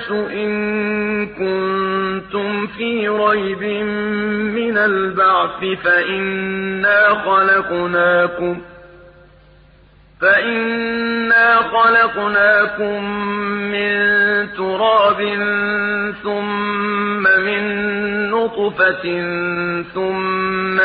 الناس إن كنتم في ريب من البعث فإنا خلقناكم فإنا خلقناكم من تراب ثم من نطفة ثم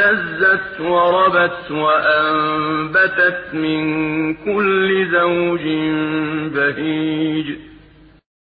اهتزت وربت وأنبتت من كل زوج بهيج.